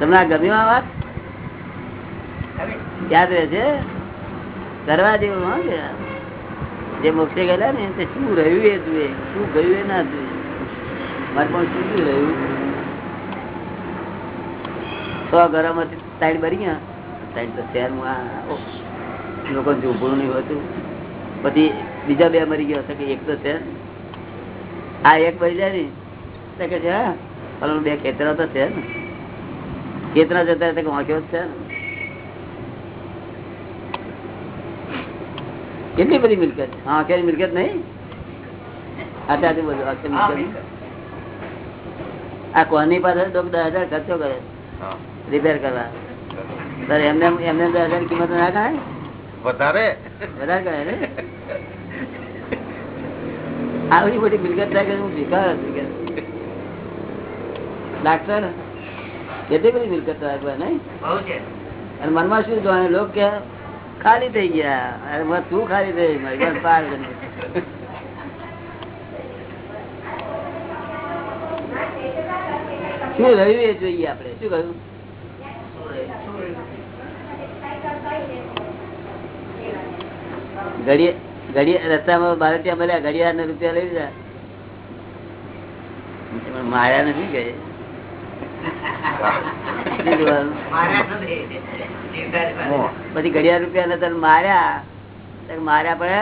તમને આ ગમ્યું આ વાત? યાદ રહે છે? કરવા જેવું જે મોક્ષે ગયેલા ને તે શું રહ્યું એ તું શું ગયું એ ના તું મારે પણ શું શું રહ્યું? સો ઘરોમાંથી સાઈડ ભરી ગયા. સાઈડ તો શહેરમાં આ ઓ, લોકો ઝૂંપડું નહીં હોતું. પછી બીજા બે મરી ગયા હશે કે એક તો છે. આ એક મરી જાય ને કે છે હા પેલું બે ખેતરો તો છે ને. ખેતરા જતા હતા વાંક્યો જ છે? કેટલી બધી મિલકત? હા અત્યારે મિલકત નહીં? અત્યારે બધું આ કોની પાસે દસ હજાર ખર્ચો કરે. રિપેર કરવા. સર એમને એમને દસ હજાર કિંમત ના કાંઈ વધારે. વધારે કરે ને? આવી બધી મિલકત કે હું ભીખા હતી ડાક્ટર? કેટલી બધી મિલકત રાખવા નહીં? અને મનમાં શું જોવાનું? લોક કે ખાલી થઈ ગયા. અરે તું ખાલી થઈ મારી બસ પાર શું રહ્યું એ જોઈએ આપણે? શું કહ્યું? ઘડિયા ઘડિયા રસ્તામાં ભારતીય મળ્યા ઘડિયાળ ને રૂપિયા લઈ લીધા. માર્યા નથી ગયે? પછી ઘડિયાળ રૂપિયા તને માર્યા. માર્યા પડે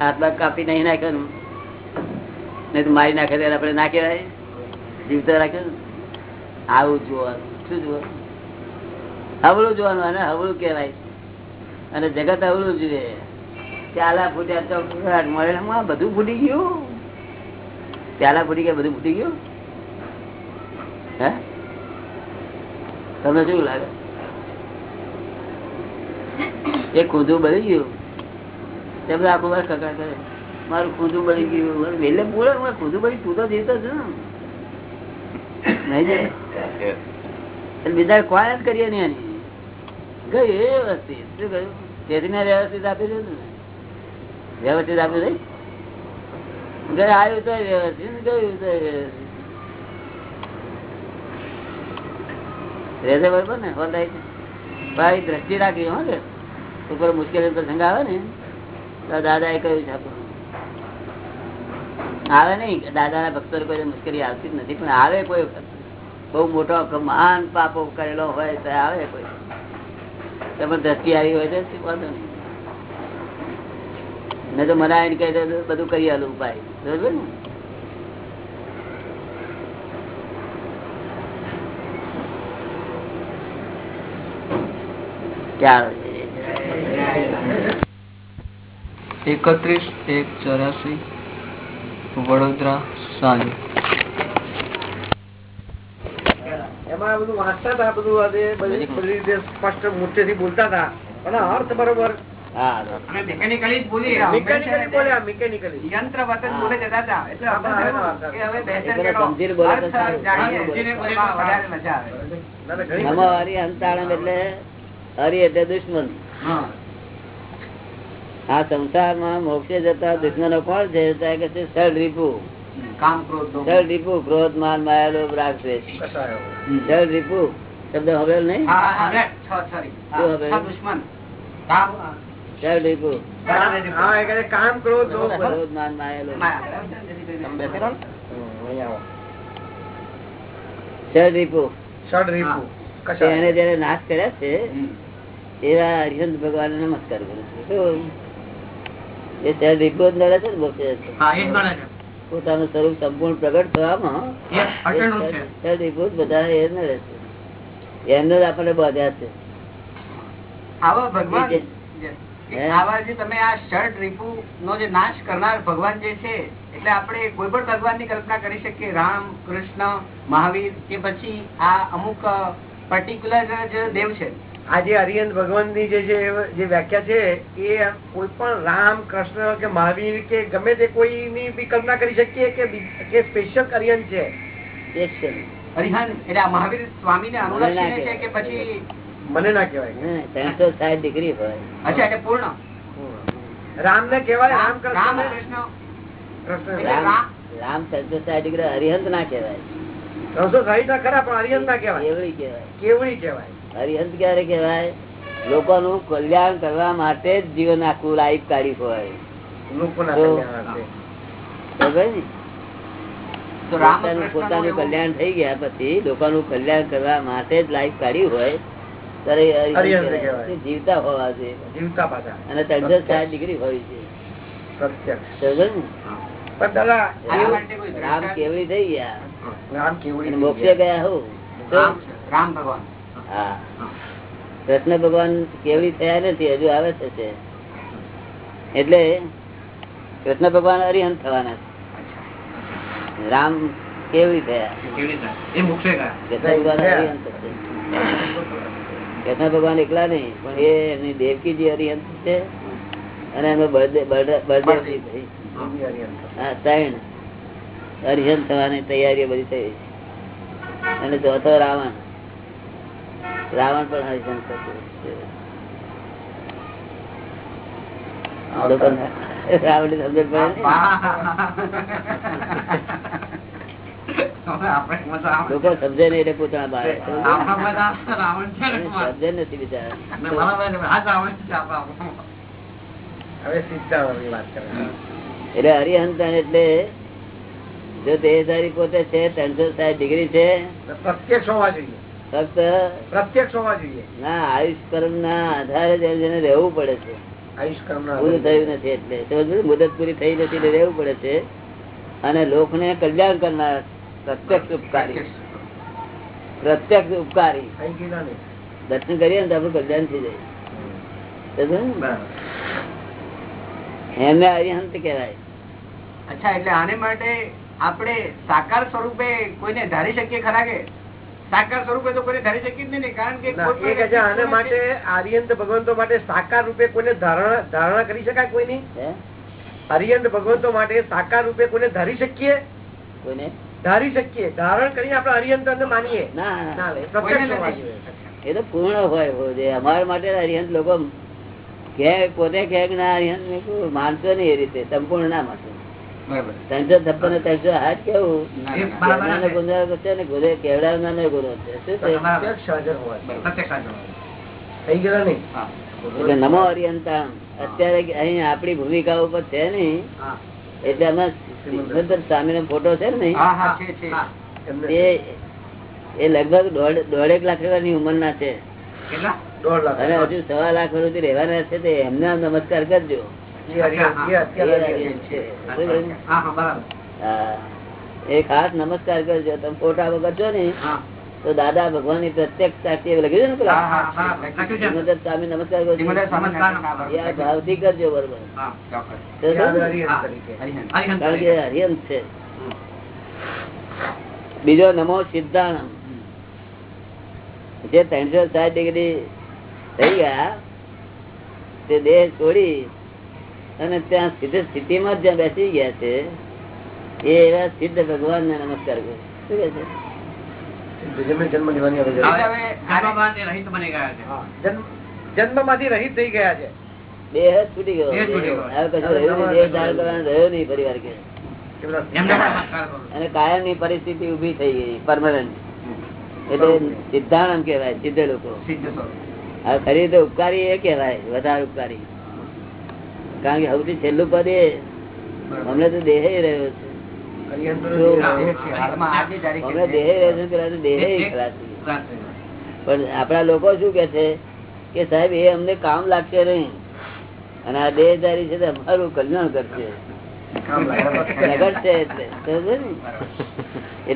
હાથમાં કાપી નહીં નાખ્યો નહીં તો મારી નાખે ત્યારે આપણે ના જીવતા રાખ્યો આવું જોવાનું. શું જોવાનું? હવળું જોવાનું અને હવળું કહેવાય. અને જગત હવળું જોઈએ પ્યાલા ફૂટ્યા તો મળે બધું ફૂટી ગયું. પ્યાલા ફૂટી ગયા, બધું ફૂટી ગયું? હે? તમને શું લાગે? એ ખુદું બળી ગયું. તેમને આખું વાર કકડા કરે. મારું ખુદું બળી ગયું. વેલે બોલે હું ખુદું બળી તું તો જીવતો છું નહીં જાય બીજા જ કરીએ નહીં એની. ગયું એ વ્યવસ્થિત. શું કહ્યું તેથી મેં વ્યવસ્થિત આપી દીધું ને. વ્યવસ્થિત આપ્યું નહીં ગયું આવ્યું તો વ્યવસ્થિત. ગયું તો વ્યવસ્થિત. દ્રષ્ટિ રાખી હો કે ઉપર મુશ્કેલી પ્રસંગ આવે ને, તો દાદા એ કહ્યું છે આવે નહીં, દાદાના ભક્તો કોઈ મુશ્કેલી આવતી જ નથી, પણ આવે કોઈ બહુ મોટો મહાન પાપો કરેલો હોય તો આવે કોઈ. તેમાં દ્રષ્ટિ આવી હોય તો વાંધો નહીં. મેં તો મને એને કહી બધું કરી આલું ઉપાય બરોબર ને? એકત્રીસ એક ચોરાસી વડોદરા સાંજ. એમાં બધું વાંચતા હતા બધું બધી બધી રીતે સ્પષ્ટ મોટેથી બોલતા હતા પણ અર્થ બરોબર. હા મિકેનિકલી બોલ્યા મિકેનિકલી યંત્ર વતન બોલે જતા હતા એટલે હવે બોલે મજા આવે. એટલે હરિ એટલે દુશ્મન. આ સંસારમાં મોક્ષે જતા દુશ્મનો કોણ છે? કે રીપુ. રીપુ ક્રોધ માન રાગ. રીપુ. શબ્દ હવે નહીં? રીપુ. કામ ક્રોધ માન રીપુ. રીપુ. એને જયારે નાશ કર્યા છે. એવા હરિહંત ભગવાન નમસ્કાર કરું છું? એ સળ રીપુ નડે છે ને. પોતાનું સ્વરૂપ સંપૂર્ણ પ્રગટ થવામાં ત્યાં અટણું છે. સળ રીપુ જ બધા એ નડે છે. એમને જ આપણને બાંધ્યા છે. આવા ભગવાન. આવા જે તમે આ ષડ રીપુ નો જે નાશ કરનાર ભગવાન જે છે એટલે આપણે કોઈ પણ ભગવાનની કલ્પના કરી શકીએ. રામ કૃષ્ણ મહાવીર કે પછી આ અમુક પર્ટિક્યુલર જે દેવ છે. આ જે હરિયંત ભગવાનની જે જે વ્યાખ્યા છે એ કોઈ પણ રામ કૃષ્ણ કે મહાવીર કે ગમે તે કોઈ ની બી કલ્પના કરી શકીએ કે સ્પેશિયલ હરિયંત છે? હરિહન એટલે મહાવીર સ્વામી ને અનુલક્ષીને છે કે પછી મને ના કહેવાય. ત્રણસો સાઠ ડિગ્રી હોય. અચ્છા એટલે પૂર્ણ. રામ ને? કહેવાય રામ કૃષ્ણ. કૃષ્ણ. રામ ત્રણસો ડિગ્રી હરિહંત ના કહેવાય. ત્રણસો સાહીઠ ના ખરા પણ અરિયંત ના કહેવાય. કેવડી કહેવાય. કેવડી કહેવાય? હરિહંત ક્યારે કહેવાય? લોકોનું કલ્યાણ કરવા માટે જ જીવન આખું લાઈફ કાઢી હોય પોતાનું કલ્યાણ થઈ ગયા પછી લોકોનું કલ્યાણ કરવા માટે જ લાઈફ કાઢી હોય ત્યારે જીવતા હોવા છે. અને ત્રણસો સાઠ ડિગ્રી હોય છે. રામ કેવડી થઈ ગયા. રામ કેવડી મોક્ષે ગયા. હો. રામ ભગવાન. હા. કૃષ્ણ ભગવાન કેવડી થયા નથી હજુ આવે છે એટલે કૃષ્ણ ભગવાન હરિહન થવાના છે. રામ કેવડી થયા? કૃષ્ણ ભગવાન અરિહંત કૃષ્ણ ભગવાન એકલા નહીં પણ એ એમની દેવકીજી અરિહંત છે અને એનો બળદે- બળદ- બળદેવજી થઈ. દેવી ત્રણ. હરિહન થવાની તૈયારી બધી થઈ. અને ચોથો રાવણ. રાવણ પણ હરિશંકર રાવણ આ લોકોને રાવણની સમજણ પડે ને? આપણે મજા આવે. લોકો સમજે નઈ એટલે પોતાના. સમજે નથી બિચારા. એટલે હરિહંત એટલે જો દેહધારી પોતે છે ત્રણસો સાઠ ડિગ્રી છે પ્રત્યક્ષ હોવા જોઈએ. ફક્ત પ્રત્યક્ષ હોવા જોઈએ. ના આયુષ કર્મ ના આધારે જેને રહેવું પડે છે. પૂરું થયું નથી એટલે. મુદત પૂરી થઈ નથી રહેવું પડે છે. અને લોકને કલ્યાણ કરનાર પ્રત્યક્ષ ઉપકારી. પ્રત્યક્ષ ઉપકારી. દર્શન કરીએ ને તો આપણું કલ્યાણ થઈ જાય. એમને અરિહંત કહેવાય. અચ્છા એટલે આને માટે આપણે સાકાર સ્વરૂપે કોઈને ધારી શકીએ ખરા કે? સાકાર સ્વરૂપે તો કોઈ ધારી શકીએ જ નહીં ને કારણ કે ના, કોઈ એ આને માટે આર્યંત ભગવંતો માટે સાકાર રૂપે કોઈને ધારણા ધારણા કરી શકાય કોઈની? આર્યંત ભગવંતો માટે સાકાર રૂપે કોઈને ધારી શકીએ? કોઈને? ધારી શકીએ. ધારણ કરીને આપણે અરિયંત માનીએ. ના. એ તો પૂર્ણ હોય હોવો જોઈએ અમારા માટે અરિહંત લોકો કે પોતે ક્યાંક કે ના અરિહંત માનતો નહીં એ રીતે સંપૂર્ણ ના માનતો. ત્રણસો છપ્પન ત્રણસો આઠ કેવું? ના, ના, ના. ગુનો છે ને ગુને ગુનો છે. શું છે? નમો અરિયંતા. અત્યારે અહીં આપડી ભૂમિકા ઉપર છે નહીં. એટલે આમાં સ્વામી નો ફોટો છે ને હા, હા, છે, છે. એમને એ એ લગભગ દોઢેક લાખ રૂપિયા ની છે. ના છે અને હજુ સવા લાખ વર્ષથી રહેવાના છે તે એમને નમસ્કાર કરજો. એ અરિયંત, એ અત્યારે એ અરિયંત છે. હા, હા, બરાબર. હા. એ ખાસ નમસ્કાર કરજો તમે ફોટા વગર છો ને તો દાદા ભગવાનની પ્રત્યક્ષ સાક્ષી લખ્યું છે ને. સ્વામી નમસ્કાર કરજો. ભાવથી કરજો બરોબર કારણ કે હરિયંત છે. બીજો નમો સિદ્ધાણમ. જે ત્રણસો સાત ડિગ્રી થઈ ગયા તે દેહ છોડી અને ત્યાં સિદ્ધ સ્થિતિમાં જ્યાં બેસી ગયા છે એ એવા સિદ્ધ ભગવાન ને નમસ્કાર કરે શું કે છે? જન્મ જન્મ લેવાની હવે જરૂર. હવે હવે આને રહિત બની ગયા છે. હા, જન્મ જન્મમાંથી રહિત થઈ ગયા છે. દેહ છૂટી ગયો. દેહ છૂટી ગયો. હવે કશું રહ્યું નહીં પરિવાર કે. અને કાયમની પરિસ્થિતિ ઊભી થઈ ગઈ પરમાનન્ટ એટલે સિદ્ધાણમ કેવાય સિદ્ધ લોકો. સિદ્ધ ખરી તો ઉપકારી એ કેવાય વધારે ઉપકારી. કારણ કે સૌથી છેલ્લું પદ એ અમને તો દેહ રહ્યો છે. પણ આપડા લોકો શું કે છે કે સાહેબ એ અમને કામ લાગશે નહીં. અને આ દેહધારી છે અમારું કલ્યાણ કરશે. એટલે.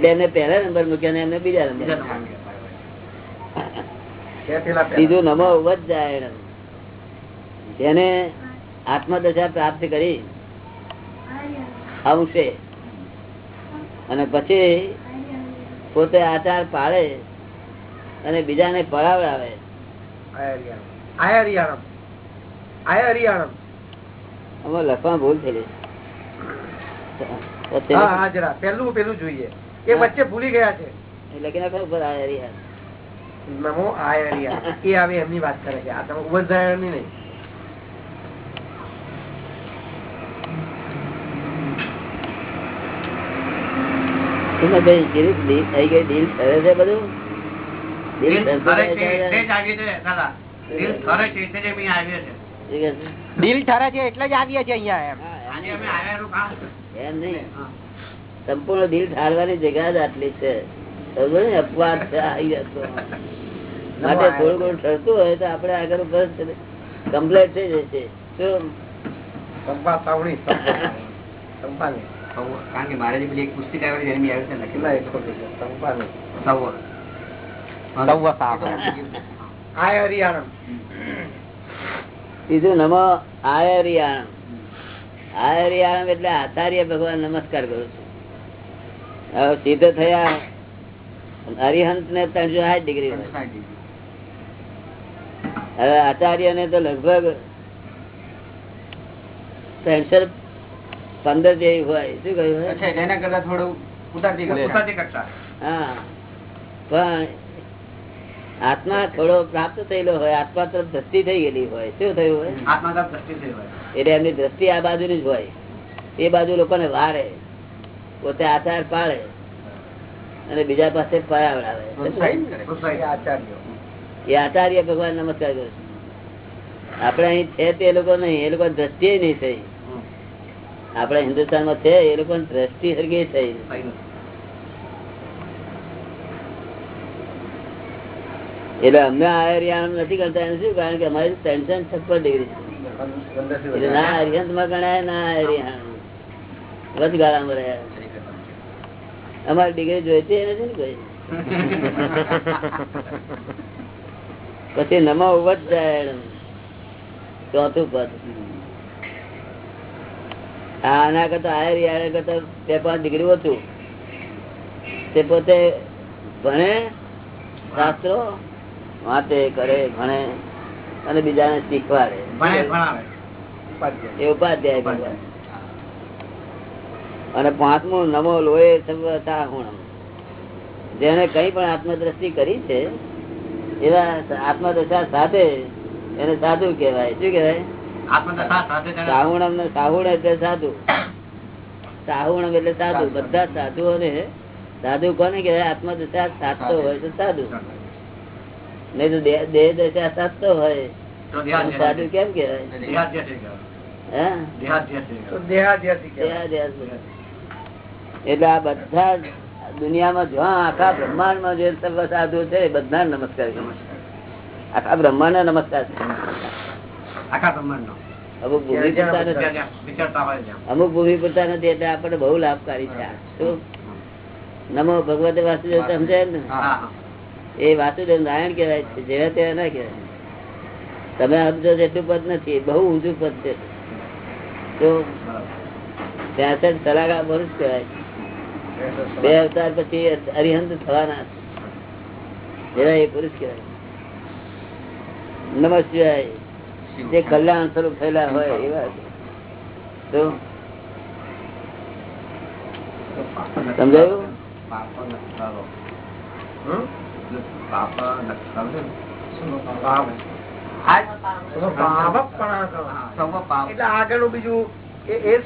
એમને પહેલા નંબર મૂક્યા ને એમને બીજા નંબર બીજા નમો જાય જેને આત્મદશા પ્રાપ્ત કરી. આવશે. અને પછી પોતે આચાર પાડે અને બીજાને. આયા લખવા ભૂલ થયેલી ગઈ. હા જરા. પેલું પેલું જોઈએ. એ વચ્ચે ભૂલી ગયા છે. લખી નાખો ઉપર આ હરિયા. નમો આય હરિયાણમ. એ આવે એમની વાત કરે છે. આ તમે નહીં. થઈ ગઈ દિલ છે બધું? દિલ ઠરે છે એટલે જ આવીએ છીએ. અહીંયા એમ. નહીં. સંપૂર્ણ દિલ ઠારવાની જગ્યા જ આટલી છે. અપવાદ છે આવી જતો માટે થોડું ઘણું ઠરતું હોય તો આપણે આગળ બસ કમ્પ્લેટ થઈ જશે. શું સંપા સાવણી સંપાની. સૌ- કારણ કે મારે પેલી એક પુસ્તિકા આવેલી એની આવી છે નમો આયરિયાણમ. આયરિયાણમ એટલે આચાર્ય ભગવાન નમસ્કાર કરું છું. હવે સિદ્ધ થયા અરિહંત ને ત્રણસો સાઠ ડિગ્રી. હવે આચાર્ય ને તો લગભગ ત્રણસો પંદર જેવી હોય શું કહ્યું એના કરતા થોડું હા. પણ આત્મા થોડો પ્રાપ્ત થયેલો હોય આત્મા તરફ દ્રષ્ટિ થઈ ગયેલી હોય શું થયું હોય? આત્મા તરફ દ્રષ્ટિ થઈ હોય. એટલે એમની દ્રષ્ટિ આ બાજુ જ હોય. એ બાજુ લોકોને વારે પોતે આચાર પાડે અને બીજા પાસે પરાવડાવે એ આચાર્ય. ભગવાન નમસ્કાર કરું આપણે અહીં છે તે લોકો નહીં એ લોકો દ્રષ્ટિ નહીં થઈ. હમ. હિન્દુસ્તાનમાં છે એ લોકો દ્રષ્ટિ હરગી થઈ. એટલે અમને એરિયા નથી કરતા એનું શું કારણ કે અમારી ટેન્શન છપ્પન ડિગ્રી છે. ના અરિહંતમાં ગણાય ના વચગાળામાં રહ્યા. અમારી ડિગ્રી જોઈતી નથી ને કોઈ. પછી નમો ઉવત જાય ચોથું પદ. આ આના કરતા આયર કરતા બે પાંચ ડિગ્રી ઓછું તે પોતે ભણે શાસ્ત્રો વાંચે કરે ભણે અને બીજાને શીખવાડે. એ ઉપાધ્યાય અને પાંચમું નમો લોહે સાહુણમ જેને કઈ પણ આત્મદ્રષ્ટિ કરી છે એવા આત્મદશા સાથે એને સાધુ કહેવાય. શું કહેવાય? સાહુણમ ને સાહુણ એટલે સાધુ. સાહુણમ એટલે સાધુ. બધા સાધુઓને સાધુ કોને કે આત્મદશા સાધતો હોય તો સાધુ. નહીં તો દેહ દશા સાધતો હોય. સાધુ કેમ દેહ એટલે આ બધા દુનિયામાં જો આખા બ્રહ્માંડમાં જે સર્વ સાધુ છે બધા નમસ્કાર આખા બ્રહ્માંડ નમસ્કાર છે. આખા. અમુક ભૂમિ નથી હોય ત્યાં. અમુક ભૂમિ પૂરતા નથી એટલે આપણને બહુ લાભકારી છે. નમો ભગવતે વાસુદેવ સમજાય ને. એ વાસુદેવ નારાયણ કહેવાય છે. જેવા તેવા ના કહેવાય. તમે સમજો એટલું પદ નથી બહુ ઊંચું પદ છે. તો. ત્યાંસઠ સલાગા પુરુષ કહેવાય. બે અવતાર પછી અરિહંત થવાના જેવા એ પુરુષ કહેવાય. નમઃ શિવાય. જે કલ્યાણ સ્વરૂપ થયેલા હોય એવા તો સમજાયું આગળનું બીજું એ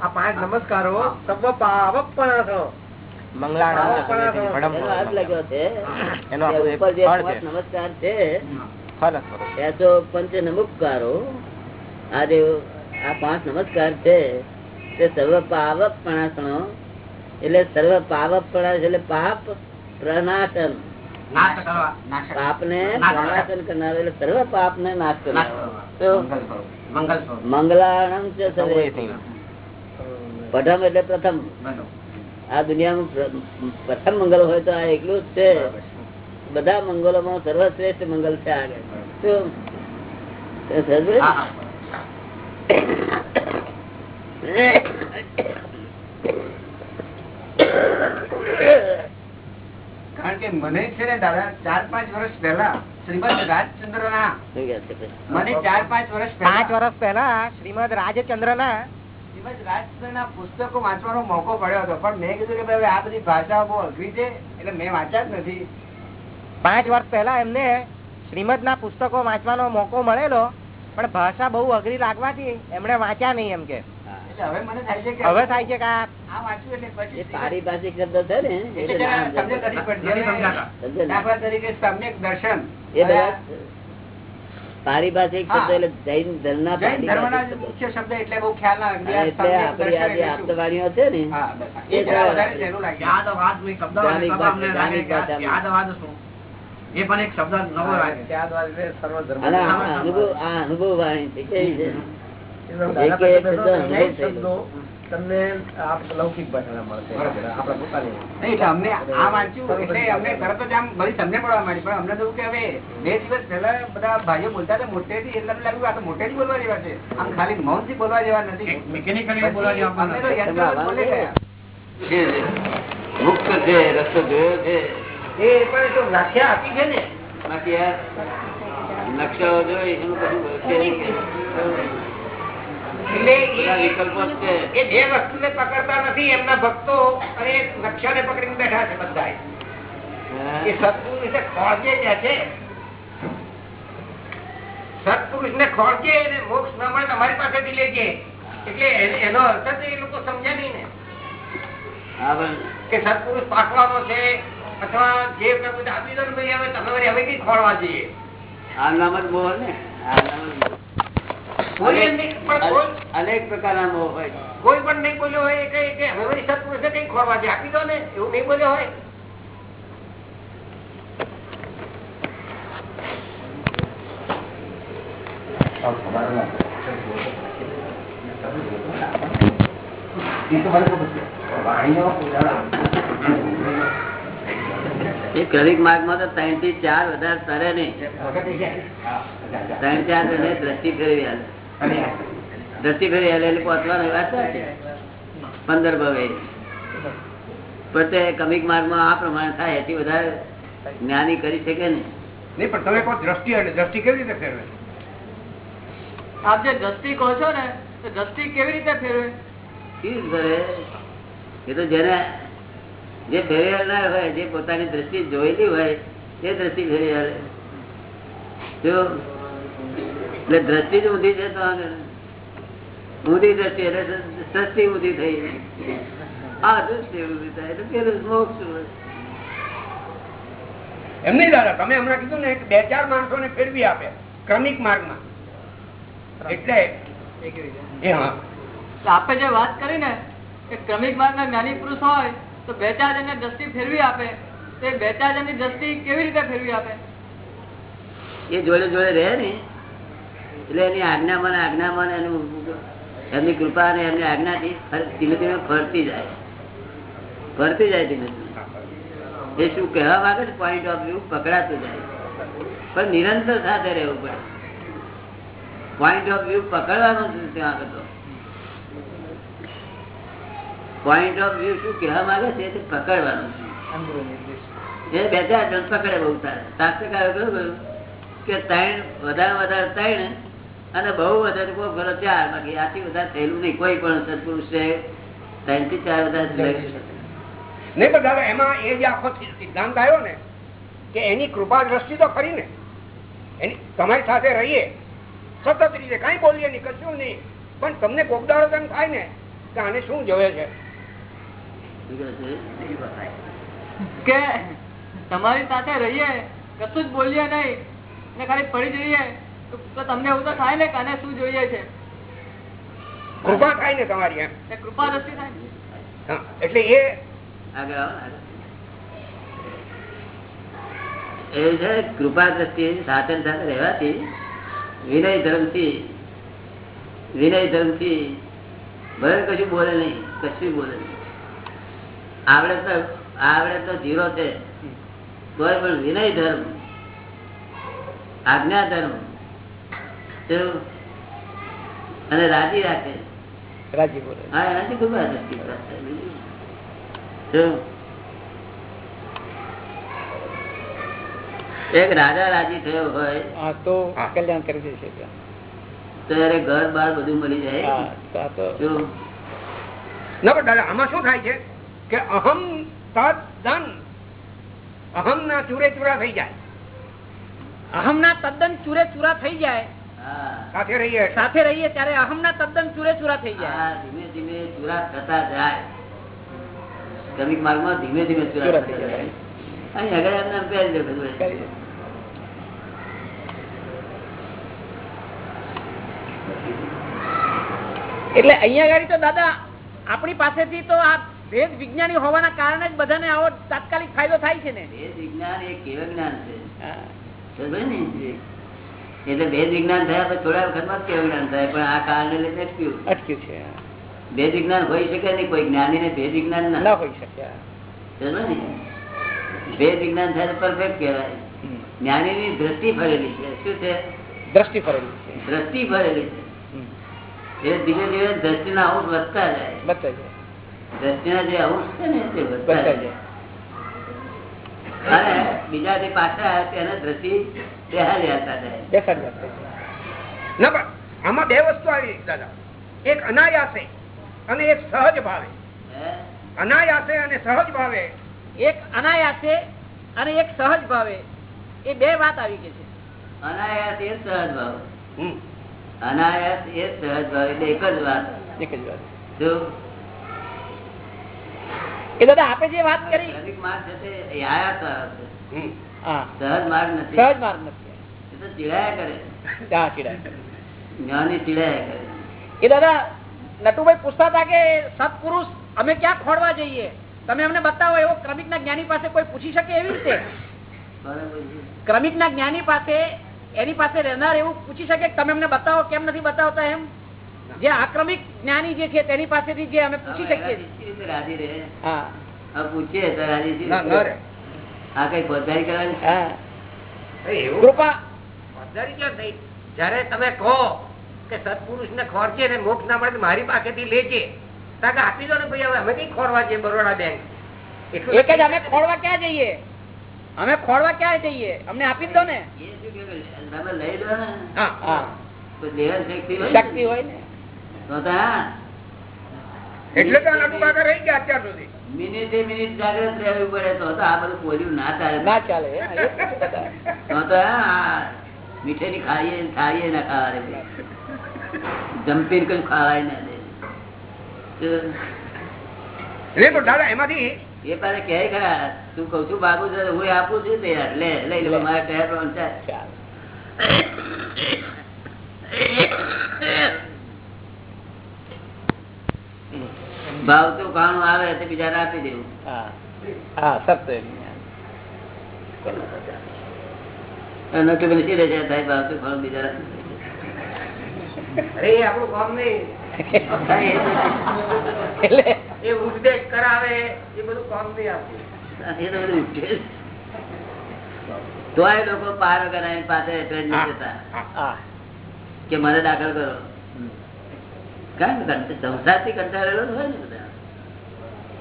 આ પાંચ નમસ્કારો સર્વ પાવકપણા કરો. પાવકપણા કરો. લખ્યો છે એનો કે આખો એક ઉપર જે ફળ પાંચ છે. નમસ્કાર છે. એસો પંચ નમસ્કારો આ જે આ પાંચ નમસ્કાર છે તે સર્વ પાવક પણાસણો એટલે સર્વ પાવક પણા એટલે પાપ પ્રનાશન પાપ ને. પ્રનાશન કરનાર એટલે સર્વ પાપ ને નાશ કરનાર. મંગલાણમ છે સર્વે. પ્રથમ એટલે પ્રથમ. આ દુનિયામાં પ્ર- પ્રથમ મંગલ હોય તો આ એકલું જ છે. બધા મંગલોમાં સર્વશ્રેષ્ઠ મંગલ છે આગળ. કારણ કે મને છે ને દાદા ચાર પાંચ વર્ષ પહેલા શ્રીમદ રાજચંદ્ર ના? મને ચાર પાંચ વર્ષ પાંચ વર્ષ પહેલા શ્રીમદ રાજચંદ્ર ના શ્રીમદ રાજચંદ્ર ના પુસ્તકો વાંચવાનો મોકો પડ્યો હતો. પણ મેં કીધું કે ભાઈ આ બધી ભાષાઓ બહુ અઘરી છે. એટલે મેં વાંચ્યા જ નથી. પાંચ વર્ષ પહેલા એમને શ્રીમદ ના પુસ્તકો વાંચવાનો મોકો મળેલો પણ ભાષા બહુ અઘરી લાગવાથી એમણે વાંચ્યા નહીં એમ કે. હવે થાય છે કે હવે થાય છે કે આ આ વાંચ્યું એટલે પછી એ પારિભાષિક શબ્દ છે ને દર્શન. પારિભાષિક શબ્દ એટલે જૈન ધર્મ ના પારિભાષિક મુખ્ય શબ્દ એટલે બહુ ખ્યાલ એટલે આપણી આ જે આપતવાણીઓ છે ને. એ પણ એક શબ્દ નવો અનુભવ તમને આપ લૌકિક મળશે. આપણા પોતાની નહીં, એટલે અમને આ વાંચ્યું એટલે અમને તરત જ આમ બધી સમજણ પડવા માંડી. પણ અમને થયું કે હવે બે દિવસ પહેલા બધા ભાઈઓ બોલતા હતા મોટેથી એટલે અમને લાગ્યું આ તો મોટેથી બોલવા જેવા છે. આમ ખાલી મૌનથી બોલવા જેવા નથી. મિકેનિકલી બોલવા જેવા અમને તો યંત્ર જ ગયા. છે મુક્ત છે રસ્તો જોયો છે એ પણ તો વ્યાખ્યા આપી છે ને. બાકી નકશાઓ જોઈ એનું કશું છે નહીં કે. એટલે બધા એ- વિકલ્પો જ છે. એ જે વસ્તુને પકડતા નથી એમના ભક્તો અને નકશાને પકડીને બેઠા છે બધા એ સત્પુરુષ વિશે ખોળજે કે છે? સત્પુરુષ ને ખોળજે અને મોક્ષ ના મળે તમારી પાસેથી લેજે. એટલે એનો અર્થ જ એ લોકો સમજ્યા નહીં ને. કે સત્પુરુષ પાકવાનો છે અથવા જે પ્રભુ આપી દો ભાઈ હવે તમે વળી હવે કઈ ખોળવા જઈએ. આ નામ જ મોહ ને? આ નામ અનેક- પ્રકારના મોહ હોય. કોઈ પણ નહીં બોલ્યો હોય કઈ કે હવે વળી સત્પુરુષ કઈ ખોળવા છે આપી દો ને એવું નહીં બોલ્યો હોય. એ ક્રમિક માર્ગમાં તો ત્રણથી ચાર વધારે તરે નહીં. ત્રણ ચાર દ્રષ્ટિ ફેરવી હાલે દ્રષ્ટિ ફેરવી હાલે એટલે પહોંચવાની વાત પંદર ભવે. પણ તે ક્રમિક માર્ગમાં આ પ્રમાણે થાય એથી વધારે જ્ઞાની કરી શકે ને નહીં પણ તમે કહો દ્રષ્ટિ એટલે દ્રષ્ટિ કેવી રીતે ફેરવે? આપ જે દ્રષ્ટિ કહો છો ને તો દ્રષ્ટિ કેવી રીતે ફેરવે? એ તો જેને જે ફેરવનાર હોય જે પોતાની દ્રષ્ટિ જોયેલી હોય એ દ્રષ્ટિ ફેરવી જો એટલે દ્રષ્ટિ જ ઊંધી છે તો આગળ. ઊંધી દ્રષ્ટિ એટલે સસ્તી ઊંધી થઈ આ દ્રષ્ટિ ઊંધી થાય એટલે પેલું મોક્ષ એમ નહીં દાદા તમે હમણાં કીધું ને બે ચાર માણસો ને ફેરવી આપે ક્રમિક માર્ગમાં. એટલે આપે જે વાત કરી ને કે ક્રમિક માર્ગના જ્ઞાની પુરુષ હોય તો બે ચાર જણને દ્રષ્ટિ ફેરવી આપે. તો એ બે ચાર જણની દ્રષ્ટિ કેવી રીતે ફેરવી આપે? એ જોડે જોડે રહે ને. એટલે એની આજ્ઞામાં મને આજ્ઞામાં મને એનું એમની કૃપા અને એમની આજ્ઞાથી ધીમે ધીમે ફરતી જાય. ફરતી જાય ધીમે ધીમે. એ શું કહેવા માંગે છે? પોઈન્ટ ઓફ વ્યૂ પકડાતું જાય. પણ નિરંતર સાથે રહેવું પડે. પોઈન્ટ ઓફ વ્યૂ પકડવાનો છે? ત્યાં આગળ પોઈન્ટ ઓફ વ્યૂ શું કહેવા માંગે છે? તે પકડવાનું છે. એ બે ચાર જણ પકડે બહુ સારા. શાસ્ત્રકારો કેવું કહ્યું? કે ત્રણ વધારે વધારે ત્રણ અને બહુ વધારે કોઈ ફરો ચાર. બાકી આથી વધારે થયેલું નહીં. કોઈ પણ સત્પુરુષ છે ત્રણથી ચાર વધારે નહીં પણ દાદા એમાં એ જે આખો સિદ્ધાંત આવ્યો ને કે એની કૃપા દ્રષ્ટિ તો ખરી ને. એની તમારી સાથે રહીએ. સતત રીતે. કઈ બોલીએ નહીં કશું નહીં. પણ તમને કોકદારો એમ થાય ને કે આને શું જોવે છે? કે તમારી સાથે રહીએ કશું જ બોલીએ નહીં ને ખાલી પડી જઈએ તો- તમને એવું તો થાય ને કાને શું જોઈએ છે? કૃપા થાય ને તમારી એ કૃપા દ્રષ્ટિ થાય એટલે એ આગળ આવો ને, આગળ. એ છે કૃપા દ્રષ્ટિ સાથે ને સાથે રહેવાથી વિનય ધર્મથી વિનય ધર્મથી ભલે કશું બોલે નહીં કશું બોલે નહીં. આવડે તો આવડે તો જીરો છે. કોઈ પણ વિનય ધર્મ આજ્ઞા ધર્મ અને રાજી રાખે. રાજી બોલે. હા? એક રાજા રાજી થયો હોય તો કલ્યાણ કરી દેશે ત્યારે ઘર બાર બધું મળી જાય? ના પણ દાદા આમાં શું થાય છે? કે અહમ તદ્દન અહમ ના ચૂરે ચૂરા થઈ જાય. અહમના તદ્દન ચૂરે ચૂરા થઈ જાય. સાથે રહીએ. એટલે. સાથે રહીએ ત્યારે અહમના તદ્દન ચૂરે ચૂરા થઈ જાય. ધીમે ધીમે ચૂરા થતા જાય. ક્રમિક માર્ગમાં ધીમે ધીમે સુરત સુરત જાય. અહીં આગળ એમને પહેરી દે બધું. એટલે અહીંયા આગળ તો દાદા આપણી પાસેથી તો આ ભેદ વિજ્ઞાની હોવાના કારણે જ બધાને આવો તાત્કાલિક ફાયદો થાય છે ને? વેદ વિજ્ઞાન એ કેવ જ્ઞાન છે. ને? એટલે ભેદ વિજ્ઞાન થયા પછી થોડા વખતમાં કેવળ જ્ઞાન થાય પણ આ કારણે લઈને અટક્યું. અટક્યું છે ભેદ વિજ્ઞાન હોઈ શકે નહીં કોઈ જ્ઞાની ને ભેદ વિજ્ઞાન ના. હોઈ શકે ને? ભેદ વિજ્ઞાન થાય તો પરફેક્ટ કહેવાય. જ્ઞાની ની દ્રષ્ટિ ફરેલી છે. શું છે? દ્રષ્ટિ ફરેલી છે. દ્રષ્ટિ ફરેલી છે. હમ. એ ધીમે ધીમે દ્રષ્ટિના આવું વધતા જાય. વધતા જાય. દ્રષ્ટિના જે અંશ છે ને તે વધતા અને બીજા જે પાછા દ્રષ્ટિ આમાં બે વસ્તુ આવી દાદા. એક અનાયાસે અને એક સહજ ભાવે. અનાયાસે અને સહજ ભાવે. એક અનાયાસે અને એક સહજ ભાવે. એ બે વાત આવી ગઈ છે. અનાયાસ એ સહજ ભાવ. અનાયાસ એ સહજ ભાવ. એટલે એક જ વાત. એક જ વાત. જો એ દાદા આપે જે વાત કરી. ક્રમિક માર્ગ છે તે એ આયાસ વાળો છે હમ. હા. સહજ માર્ગ નથી. સહજ માર્ગ નથી. એ તો ચીડાયા કરે. ત્યાં ચીડાય જ્ઞાની ચીડાયા કરે. એ દાદા નટુભાઈ પૂછતા હતા કે સત્પુરુષ અમે ક્યાં ખોડવા જઈએ? તમે અમને બતાવો એવો ક્રમિક ના જ્ઞાની પાસે કોઈ પૂછી શકે એવી રીતે? ક્રમિક ના જ્ઞાની પાસે એની પાસે રહેનાર એવું પૂછી શકે તમે અમને બતાવો કેમ નથી બતાવતા એમ? જે આક્રમિક જ્ઞાની જે છે તેની પાસેથી જે અમે પૂછી શકીએ. રીતે રાજી રહે. હા. પૂછીએ તો રાજી છે. ના, ન રહે. આ કઈ પોતાની કરવાની? છે? હા. અરે એવું? કૃપા. પદ્ધતિ ક્યાં થઈ? જયારે તમે કહો કે સત્પુરુષ ને ખોરજે ને મોક્ષ ના મળે મારી પાસેથી લેજે. તાકે આપી દો ને ભાઈ હવે અમે કઈ ખોરવા જઈએ બરોડા બેંક? એક જ અમે ખોરવા ક્યાં જઈએ? અમે ખોરવા ક્યાં જઈએ? અમને આપી દો ને. લઈ લો ને. શક્તિ હોય ને. શક્તિ હોય ને તો તો હા એટલે તો નટુ કાકા રહી ગયા અત્યાર સુધી. મિનિટે મિનિટ જાગ્રત રહેવું પડે. તો તો આ બધું પોલ્યું ના ચાલે. ના ચાલે એ જ છે તો તો હા ખાઈએ ખાઈએ ના ખાવા જમ્પીને કઈ ખાવાય ના દે. તો દાદા એમાંથી એ પાસે કહે ખરા તું કઉ છું બાબુ હું આપું છું તૈયાર લે લઈ લે મારે પ્રમાણે ચાલે. ચાલે. ભાવ તો કાણું આવે તો બીજાને આપી દેવું. હા. હા સત્ય અને તો પેલી સીધે સીધે થાય ભાવ તો કાણું બીજા અરે એ આપણું કામ નહીં. એ ઉપદેશ કરાવે એ બધું કામ નહીં આપણું એ તો બધું. તોય લોકો પાર કરાય પાસે ટ્રેન જતા. કે મને દાખલ કરો. કારણ કે સંસારથી કંટાળેલો હોય ને બધા.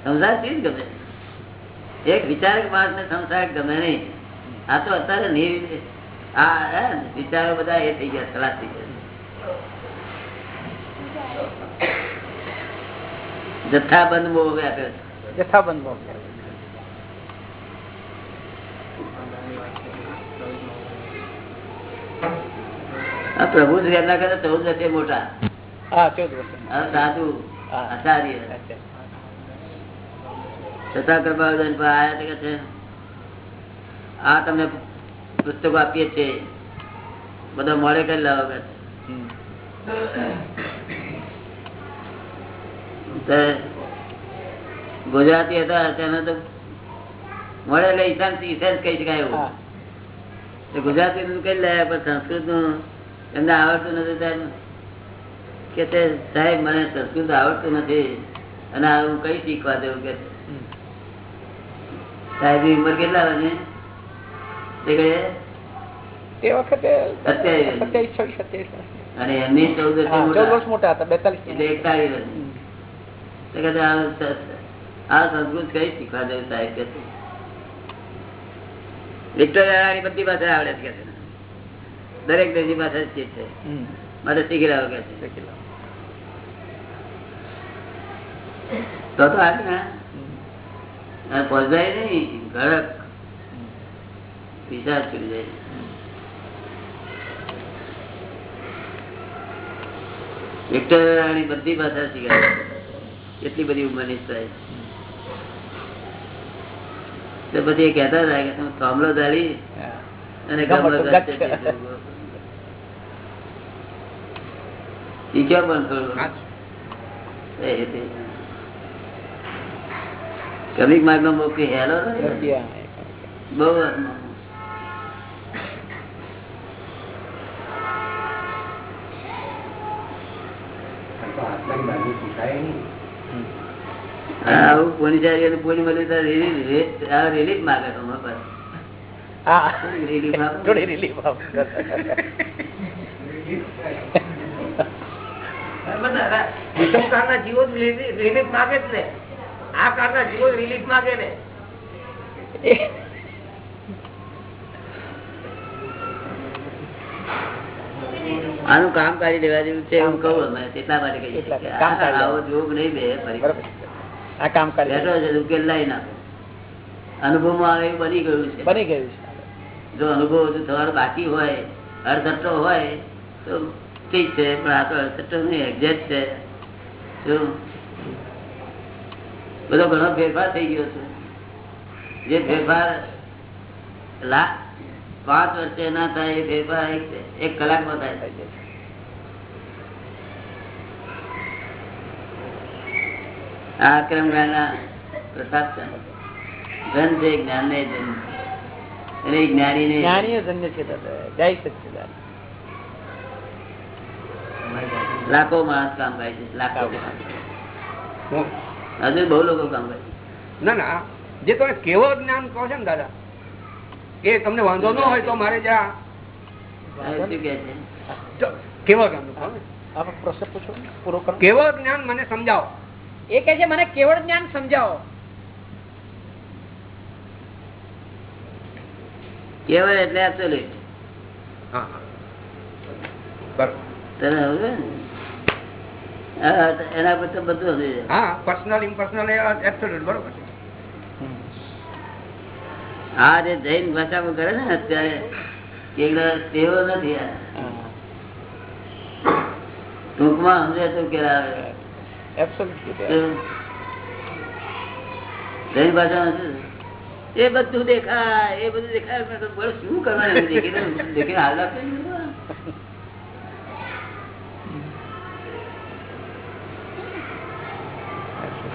સંસારથી જ ગમે. એક વિચારક માણસ ને સંસાર ગમે નહીં. આ તો અત્યારે નિર- આ વિચારો બધા એ થઈ ગયા સલાહ થઈ ગયા. જથ્થાબંધ હવે આપ્યો જથ્થાબંધ આ પ્રભુ શ્રી એમના કરતા ચૌદ વર્ષે મોટા. હા ચૌદ વર્ષ. આ સાધુ. આચાર્ય છતાં કૃપાવર્ધન પર આયા કે છે. આ તમને પુસ્તકો આપીએ છીએ. બધા મોડે કરી લાવો કે ગુજરાતી હતા તેને તો મળે એટલે ઈશાન ઈશાન કહી શકાય એવું. ગુજરાતી નું કઈ લે પણ સંસ્કૃતનું એમને આવડતું નથી ત્યારે કે તે સાહેબ મને સંસ્કૃત આવડતું નથી અને હું કઈ શીખવા દેવું કે સાહેબની ઉંમર કેટલા તે વખતે. અને એમની ચૌદ વર્ષે મોટા. હતા બેતાલીસ એકતાલીસ આ સંસ્કૃત કઈ શીખવા દેવું સાહેબ કે વિક્ટોરિયા બધી પાસે આવડે છે દરેક દેશની જ છે. માટે શીખી રહ્યો કે છે તો તો આપે ને. પહોંચાય નહીં ગળક પીસા છૂટી જાય. વિક્ટોરિયા બધી ભાષા શીખાય એટલી બધી ઉંમરની થાય તો પછી એ કહેતા હતા કે તમે થાંભલો ધારી અને ગચ્છ. શીખ્યો પણ થોડું કમિક માર્ગ નો બહુ હેલો બહુ આવું રિલીફ રે- માગે. થોડી રિલીફ જીવો રિલીફ માગે જ ને. આ કાળના જીવો જ રિલીફ માગે ને. આનું કામ કાઢી લેવા જેવું છે એવું કહું. અમે એટલા માટે કહીએ આવો જોગ નહીં બે આ કામ કાઢી બેઠો છે ઉકેલ લાવી નાખો. અનુભવમાં આવે એવું બની ગયું છે. બની ગયું છે. જો અનુભવ હજુ થવાનો બાકી હોય અડધટ્ટો હોય તો ઠીક છે પણ આ તો અડધટ્ટો નહીં એક્ઝેક્ટ છે. શું બધો ઘણો ફેરફાર થઈ ગયો છે. જે ફેરફાર પાંચ વર્ષે ના થાય એ ફેરફાર એક- કલાકમાં થાય છે. આ અક્રમ જ્ઞાનના પ્રસાદ ધન છે જ્ઞાન ને ધન અને જ્ઞાની ને જ્ઞાનીય ધન્ય છે જય સચિદાન લાખો માણસ કામ થાય છે લાખો હું હજુ બહુ લોકો કામ કરે ના ના જે તમે કેવો જ્ઞાન કહો છો ને દાદા એ તમને વાંધો ન હોય તો મારે ચ- કેવો જ્ઞાન કહો પ્રશ્ન પૂછો પૂરો જ્ઞાન મને સમજાવો. એ કે છે મને કેવળ જ્ઞાન સમજાવો. કેવળ એટલે absolute. હા હા. બરોબર. તને એના પર બધું. હા પર્સનલ ઇમ્પર્સનલ એબ્સોલ્યુટ બરોબર છે. આ જે જૈન ભાષામાં કરે છે ને અત્યારે તેવો નથી આ. ટૂંકમાં સમજે તો કેળાવે જૈન ભાષામાં એ બધું દેખાય એ બધું દેખાય શું કરવાનું? દેખીને હાલ આપે ને?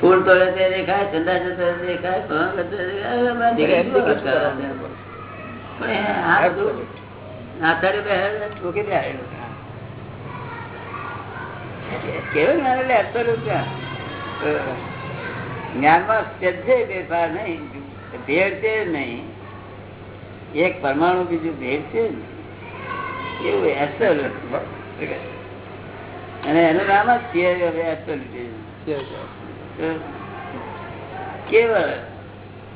ફૂલ તોડે તે દેખાય ઠંડા જતો દેખાય ભણ કરતો. જ્ઞાનમાં નહીં છે નહીં. એક પરમાણુ બીજું ભેડ છે એવું absolute. અને એનું નામ જ છે. કેવળ?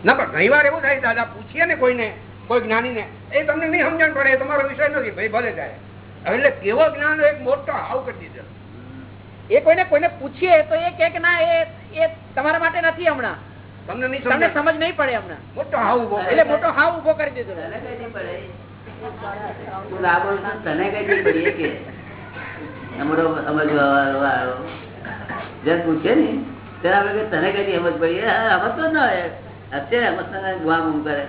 ના પણ ઘણી વાર એવું થાય દાદા પૂછીએ ને કોઈને કોઈ જ્ઞાની ને એ તમને નહીં સમજણ પડે તમારો વિષય નથી ભાઈ ભલે જાય. એટલે કેવો જ્ઞાન એક મોટો હાવ કરી દીધો. એ કોઈને કોઈને પૂછીએ તો એ કે કે ના એ એ તમારા માટે નથી હમણાં. તમને નહીં તમને સમજ નહીં પડે હમણાં. મોટો હાવ ઊભો એટલે મોટો હાવ ઊભો કરી દીધો. તને કઈ નહીં પડે? તું ના બોલ તો તને કઈ નહીં પડી એ કે? અમારો સમજવા વાળો વાળો. પૂછે ને. આપણે તને કઈ નહીં સમજ પડી? એ હા, ના અત્યારે હમત ના ગુઆ ગુમ કરે.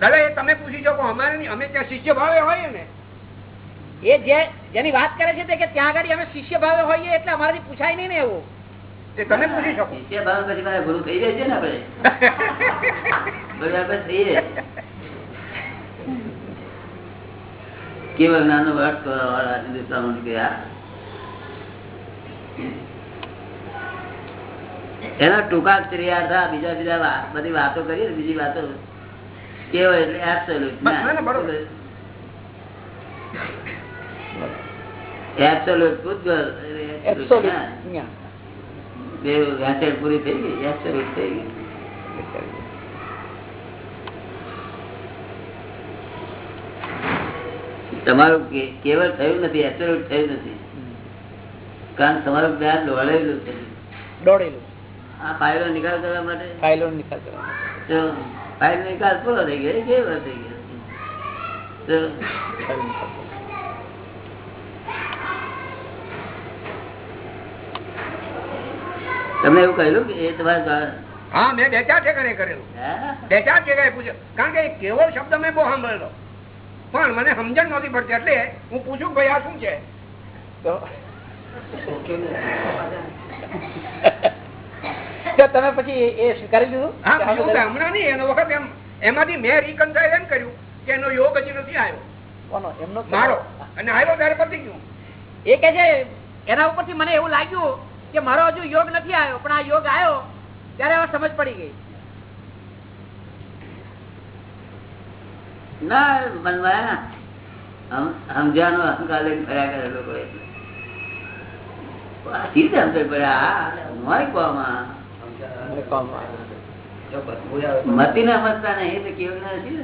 દાદા એ તમે પૂછી શકો. અમારે અમે ત્યાં શિષ્ય ભાવે હોય ને. એ જે જેની વાત કરે છે તે કે ત્યાં આગળ અમે શિષ્ય ભાવે હોઈએ એટલે અમારાથી પૂછાય નહીં ને એવું. એ તમે પૂછી શકો. શિષ્ય ભાવ પછી મારા ગુરુ થઈ જાય છે ને આપણે? બધું આપણે થઈએ. કેવળ નાનો વર્ત કરવા વાળા હિન્દુસ્તાન એના ટૂંકા ક્રિયાર્થ બીજા બીજા બધી વાતો કરીએ ને બીજી વાતો કેવો એટલે એબ્સોલ્યુટ એબ્સોલ્યુટ. બે પૂરી થઈ ગઈ થઈ ગઈ. તમારું કે- કેવળ થયું નથી absolute થયું નથી. કારણ તમારું જ્ઞાન દોડેલું છે. દોડેલું. ફાઇલો નિકાલ કરવા માટે? ફાઇલો નિકાલ કરવાનો તો ફાઇલ નિકાલ પૂરો થઈ ગયો? એ થઈ ગયો? તો ફાઇલો નિકાલ કરવાનો. તમને એવું કહ્યું કે એ તમારે હા મેં બે ચાર ઠેકાણે કરેલું? બે ચાર જગ્યાએ પૂછ્યું. કારણ કે કેવો શબ્દ મેં બહુ સાંભળેલો. પણ મને સમજણ નહોતી પડતી એટલે હું પૂછું ભાઈ આ શું છે? તો તો તમે પછી એ સ્વીકારી લીધું હમણાં નહીં એનો વખત એમ એમાંથી મેં રિકન્સાઇલ એમ કર્યું કે એનો યોગ હજી નથી આવ્યો. કોનો? એમનો મારો. અને આવ્યો ત્યારે પતી ગયું. એ કે છે એના ઉપરથી મને એવું લાગ્યું કે મારો હજુ યોગ નથી આવ્યો પણ આ યોગ આવ્યો ત્યારે હવે સમજ પડી ગઈ. ના મનમાં સમજાનો અહંકાર લઈને ફર્યા કરે લોકો એટલે. સીધે સમજણ પડે આ નોય કોમાં. મતી ના સમજતા નહીં તો કેવું નથી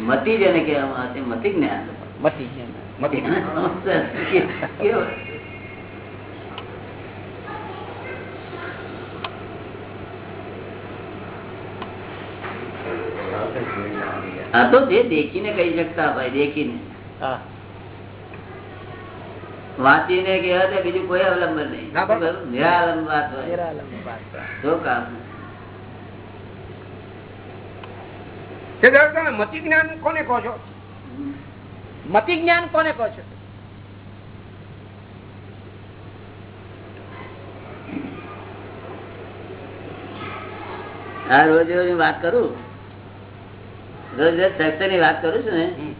મતી. જેને કહેવામાં આવે છે મતી જ્ઞાન. મતી મતી? આ તો જે દેખીને કહી શકતા ભાઈ દેખીને. હા. વાંચીને કહેવા તે બીજું કોઈ અવલંબન નહીં. નિરાલંબ વાત હોય. જો કામ. તમે મતિ જ્ઞાન કોને કહો છો? મતિ જ્ઞાન કોને કહો છો? આ રોજ રોજ વાત કરું? રોજની વાત કરું છું ને?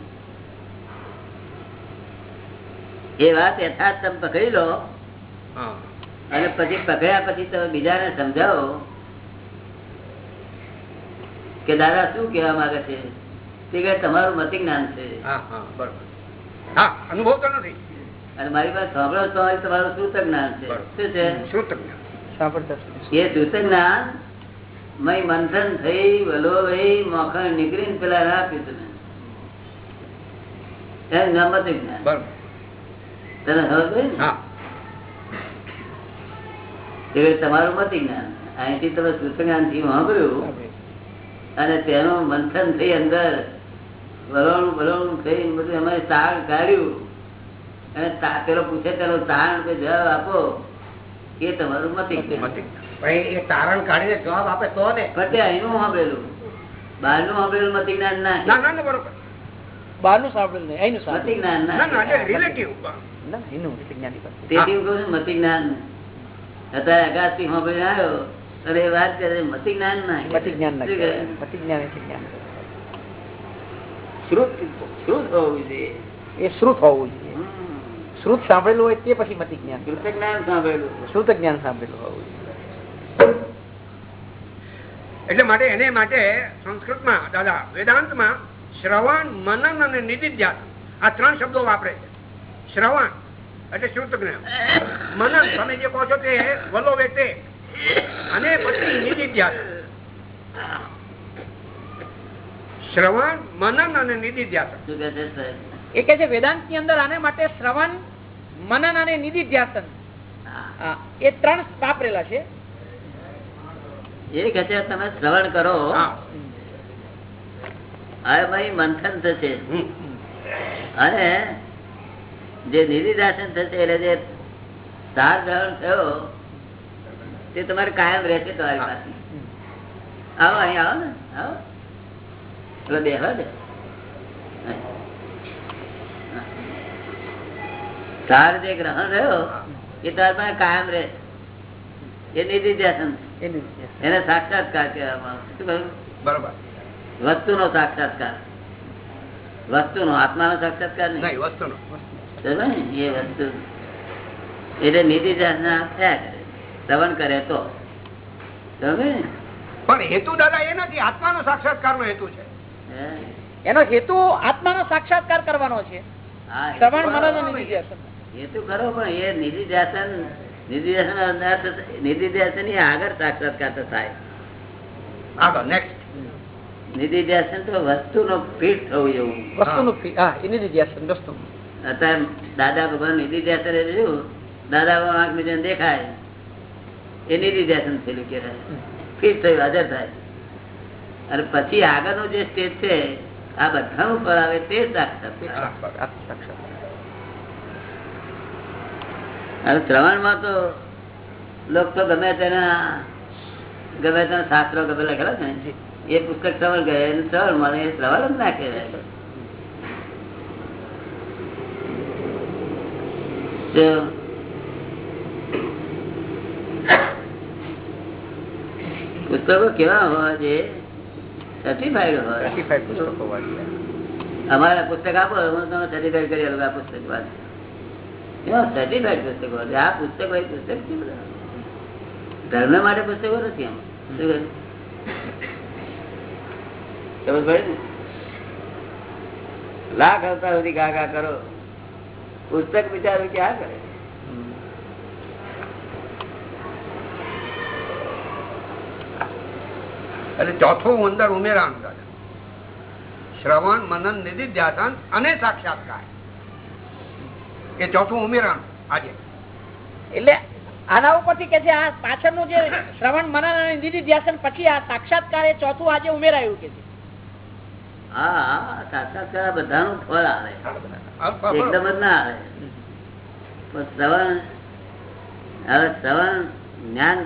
એ વાત યથાર્થ તમે પકડી લો. અને પછી પકડ્યા પછી તમે બીજાને સમજાવો કે દાદા શું કેવા માંગે છે? તે કે તમારું મતિ જ્ઞાન છે. હા હા બરોબર. હા અનુભવ તો નથી. અને મારી પાસે સાંભળો તો તમારું શ્રુત જ્ઞાન છે. શું છે? એ શ્રુત જ્ઞાન મય મંથન થઈ વલો ભાઈ મોખણ નીકળીને પેલા રાખ્યું તમે એમ નામ જ્ઞાન. બરોબર. તને ખબર તમારું મતિ જ્ઞાન. અહીંથી તમે શ્રુત જ્ઞાનથી વાપર્યું અને તેનું મંથન થઈ અંદર વલણું વલણું થઈ બધું અમારે તાળ કાઢ્યું. અને પેલો પૂછે તેનો તાણ કે જવાબ આપો એ તમારું મતિ એ તારણ કાઢીને જવાબ આપે તો ને. તે અહીંનું સાંભળેલું. બહારનું સાંભળેલું મતિ જ્ઞાન ના બરોબર. બહારનું સાંભળેલું નહીં અહીંનું મતિ સાંભળેલું જ્ઞાન ના ના ના રિલેટિવ ના એનું વિજ્ઞાની પાસે તેથી હું કહું છું મતિ જ્ઞાન અત્યારે અગાસી સાંભળીને આવ્યો અને એ વાત કરે મતિ જ્ઞાન ના. મતિ જ્ઞાન ના શું કહેવાય. કહે? મતિ જ્ઞાન એટલે જ્ઞાન. શ્રુત શ્રુત હોવું જોઈએ. એ શ્રુત હોવું જોઈએ. શ્રુત સાંભળેલું હોય તે પછી મતિ જ્ઞાન શ્રુત જ્ઞાન સાંભળેલું શ્રુત જ્ઞાન સાંભળેલું હોવું જોઈએ. એટલે માટે એને માટે સંસ્કૃતમાં દાદા વેદાંતમાં શ્રવણ મનન અને નિધિધ્યાસ આ ત્રણ શબ્દો વાપરે છે. શ્રવણ એટલે શ્રુત જ્ઞાન. મનન તમે જે કહો છો તે વલો વેતે અને પછી નિધિધ્યાસ શ્રવણ મનન અને નિધિધ્યાસન કહે છે એ કે છે વેદાંતની અંદર આને માટે શ્રવણ મનન અને નિધિધ્યાસન. એ ત્રણ વાપરેલા છે. એ કે છે તમે શ્રવણ કરો. હા. હવે ભાઈ મંથન થશે. અને જે નિધિદાસન થશે એટલે જે સાર ગ્રહણ થયો તે તમારે કાયમ રહેશે તમારી પાસે. આવો અહીં આવો ને આવો. એટલે બેહવા દે. સાર જે ગ્રહણ રહ્યો એ તમારી પાસે કાયમ રહે એ નિધિ. એને સાક્ષાત્કાર કહેવામાં આવશે. શું કહ્યું? બરોબર. વસ્તુનો સાક્ષાત્કાર. વસ્તુનો આત્માનો સાક્ષાત્કાર નહીં. નહીં વસ્તુનો. સમજ્યો ને? એ વસ્તુ. એટલે નીતિ શ્રવણ કરે તો. પણ હેતુ દાદા એ નથી આત્માનો સાક્ષાત્કાર નો હેતુ છે. હે? એનો હેતુ આત્મા નો સાક્ષાત્કાર કરવાનો છે. હા, હેતુ ખરો પણ એ નિધિ ધ્યાસન નિધિ ધ્યાસન નિધિ ધ્યાસન એ આગળ સાક્ષાત્કાર તો થાય. આગળ નેક્સ્ટ નિધિ ધ્યાસન તો વસ્તુનો ફીટ થવું એવું. વસ્તુનું ફી- હા એ નિધિધ્યાસન વસ્તુ. અત્યારે દાદા ભગવાન નિધિ ધ્યાસન એટલે શું? દાદા ભગવાન આંખ મીચીને દેખાય. એ નિધિ ધ્યાસન થયેલું કહેવાય. ફિટ થયું હાજર થાય. અને પછી આગળનું જે સ્ટેજ છે આ બધા ઉપર આવે તે આત્મ અને શ્રવણમાં તો લોક તો ગમે તેના ગમે ત્યાં શાસ્ત્રો ગમે લખેલા છે ને? એ પુસ્તક સવાલ કરે સવાલ મને મળે એ શ્રવણ જ ના કહેવાય. પુસ્તકો કેવા હોવા છે સર્ટિફાઈડ હોવા અમારા પુસ્તક આપો હું તમે સર્ટિફાઈડ કરી આ પુસ્તક વાત સર્ટિફાઈડ પુસ્તકો આ પુસ્તક હોય પુસ્તક છે બધા ધર્મ માટે પુસ્તકો નથી આમ શું? સમજ પડી ને? લાખ અવતાર સુધી ગા ગા કરો. પુસ્તક વિચારું ક્યાં કરે? એટલે ચોથું અંદર ઉમેરાનું દાદા શ્રવણ મનન નિધિ ધ્યાસન અને સાક્ષાત્કાર. એ ચોથું ઉમેરાનું આજે. એટલે આના ઉપરથી કે છે આ પાછળનું જે શ્રવણ મનન અને નિધિ ધ્યાસન પછી આ સાક્ષાત્કાર એ ચોથું આજે ઉમેરાયું કે છે. હા સાક્ષાત્કાર બધાનું ફળ આવે. એકદમ જ ના આવે. પણ શ્રવણ હવે શ્રવણ જ્ઞાન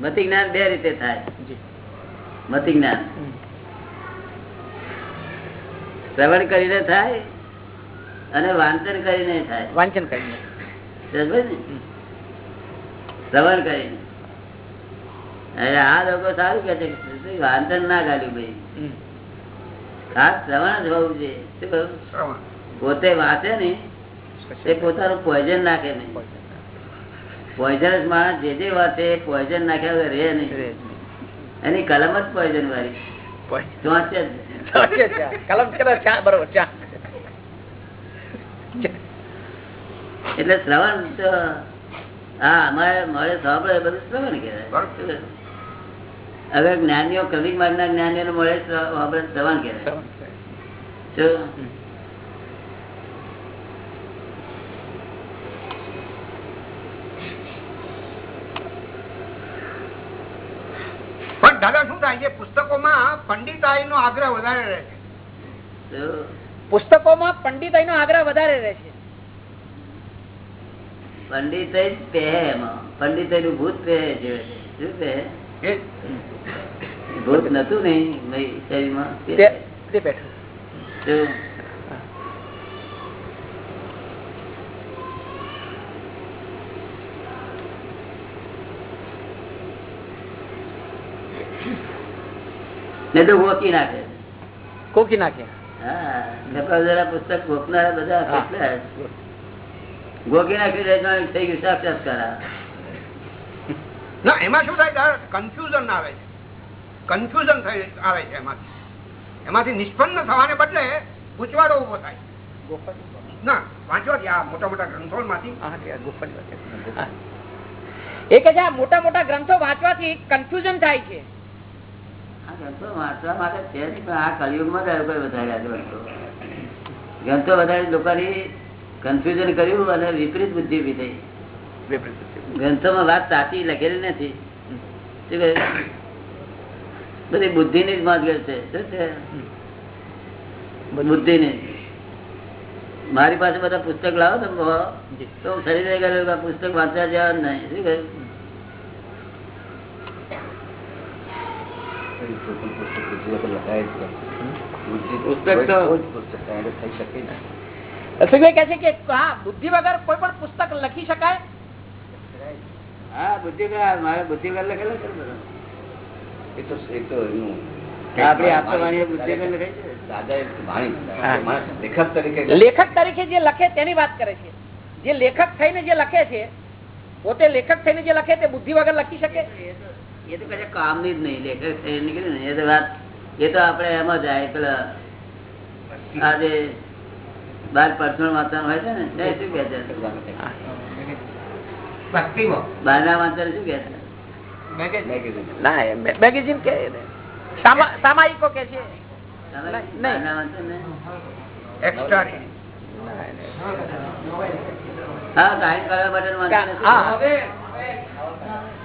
મતિ જ્ઞાન બે રીતે થાય. મતિ જ્ઞાન શ્રવણ કરીને થાય અને વાંચન કરીને થાય. વાંચન કરીને? શ્રવણ કરીને. અરે આ લોકો સારું કે છે વાંચન ના કાઢ્યું ભાઈ. ખાસ શ્રવણ જ હોવું જોઈએ. પોતે વાંચે ને તે પોતાનું પોઈઝન નાખે નહીં. પોઈઝનસ માણસ જે જે વાંચે એ પોઈઝન નાખ્યા રે નહીં. એની કલમ જ પોઈઝન વાળી. કલમ ચા બરોબર એટલે શ્રવણ તો હા અમારે મળે સાંભળે બધું શ્રવણ કહેવાય. હવે જ્ઞાનીઓ ક્રમિક માર્ગના જ્ઞાનીઓ મળે શ્રવણ કહેવાય? દાદા શું થાય છે? પુસ્તકોમાં પંડિતાઈ નો આગ્રહ વધારે રહે છે? પુસ્તકોમાં પંડિતાઈ નો આગ્રહ વધારે રહે છે. પંડિત પહે એમાં. પંડિતનું ભૂત પહે છે. શું પહે? એ ભૂત નતું નહીં શરીરમાં તે તે તે બેઠું. ને તો ગોકી નાખે. કોકી નાખે. હા પુસ્તક ગોખનારા બધા. ગોકી નાખી થઈ ગયું સાક્ષાત્કાર આ. ના એમાં શું થાય? કન્ફ્યુઝન આવે છે. કન્ફ્યુઝન થઈ આવે છે એમાંથી. એમાંથી નિષ્પન્ન થવાને બદલે પૂછવાડો ઊભો થાય. ના વાંચવાથી આ મોટા મોટા ગ્રંથો માંથી એ કે છે. આ મોટા મોટા ગ્રંથો વાંચવાથી કન્ફ્યુઝન થાય છે. ગ્રંથો વાંચવા માટે છે નહીં, પણ આ કલયુગમાં છે ગ્રંથો. વધારે વધારી લોકોની કન્ફ્યુઝન કર્યું અને વિપરીત બુદ્ધિ ઊભી થઈ ગ્રંથોમાં વાત સાચી લખેલી નથી. શું બુદ્ધિ બધી બુદ્ધિની જ માગેલ છે. શું છે? બુદ્ધિની મારી પાસે બધા પુસ્તક લાવો તમે તો ખરીદે કર્યું આ પુસ્તક વાંચવા જેવા નહીં. શું કહ્યું? પુસ્તક તો રસિકભાઈ કહે છે કે હા બુદ્ધિ વગર કોઈ પણ પુસ્તક લખી શકાય? હા બુદ્ધિ મારે બુદ્ધિ લખેલો છે ને બધો. એ તો એ તો એનું લેખક તરીકે જે લખે તેની વાત કરે છે. જે લેખક થઈને જે લખે છે પોતે લેખક થઈને જે લખે તે બુદ્ધિ વગર લખી શકે? એ તો એ તો કદાચ કામની જ નહીં લેખક થઈને નીકળી ને એ તો વાત એ તો આપણે એમ જ આવે પેલા આજે બાર પર્સનલ વાંચવાનું હોય છે ને શું કે છે? બહારના વાંચન શું કે છે? ના મેગેઝિન કે સામાયિકો કે છે?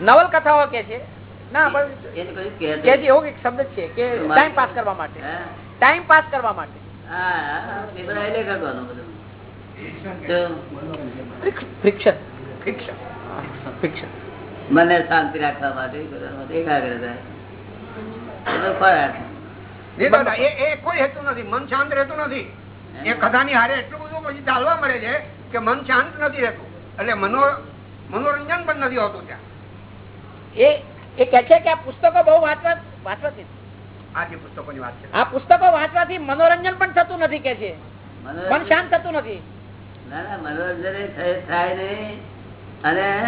નવલકથાઓ કે છે? ના પણ એવો એક શબ્દ છે કે ટાઈમ પાસ. કરવા માટે. ટાઈમ પાસ કરવા માટે. ફ્રિક્શન ફિક્શન ફિક્શન મને શાંતિ રાખવા માટે એકાગ્રતા એ તો ખોરાક નહીં દાદા એ એ કોઈ હેતુ નથી. મન શાંત રહેતું નથી. એ કથાની હારે એટલું બધું પછી ચાલવા મળે છે કે મન શાંત નથી રહેતું. એટલે મનો મનોરંજન પણ નથી હોતું ત્યાં. એ એ કે છે કે આ પુસ્તકો બહુ વાંચવા વાંચવાથી આ પુસ્તકોની વાત છે. આ પુસ્તકો વાંચવાથી મનોરંજન પણ થતું નથી કે છે. મન શાંત થતું નથી. ના ના મનોરંજન થાય- થાય નહીં. અને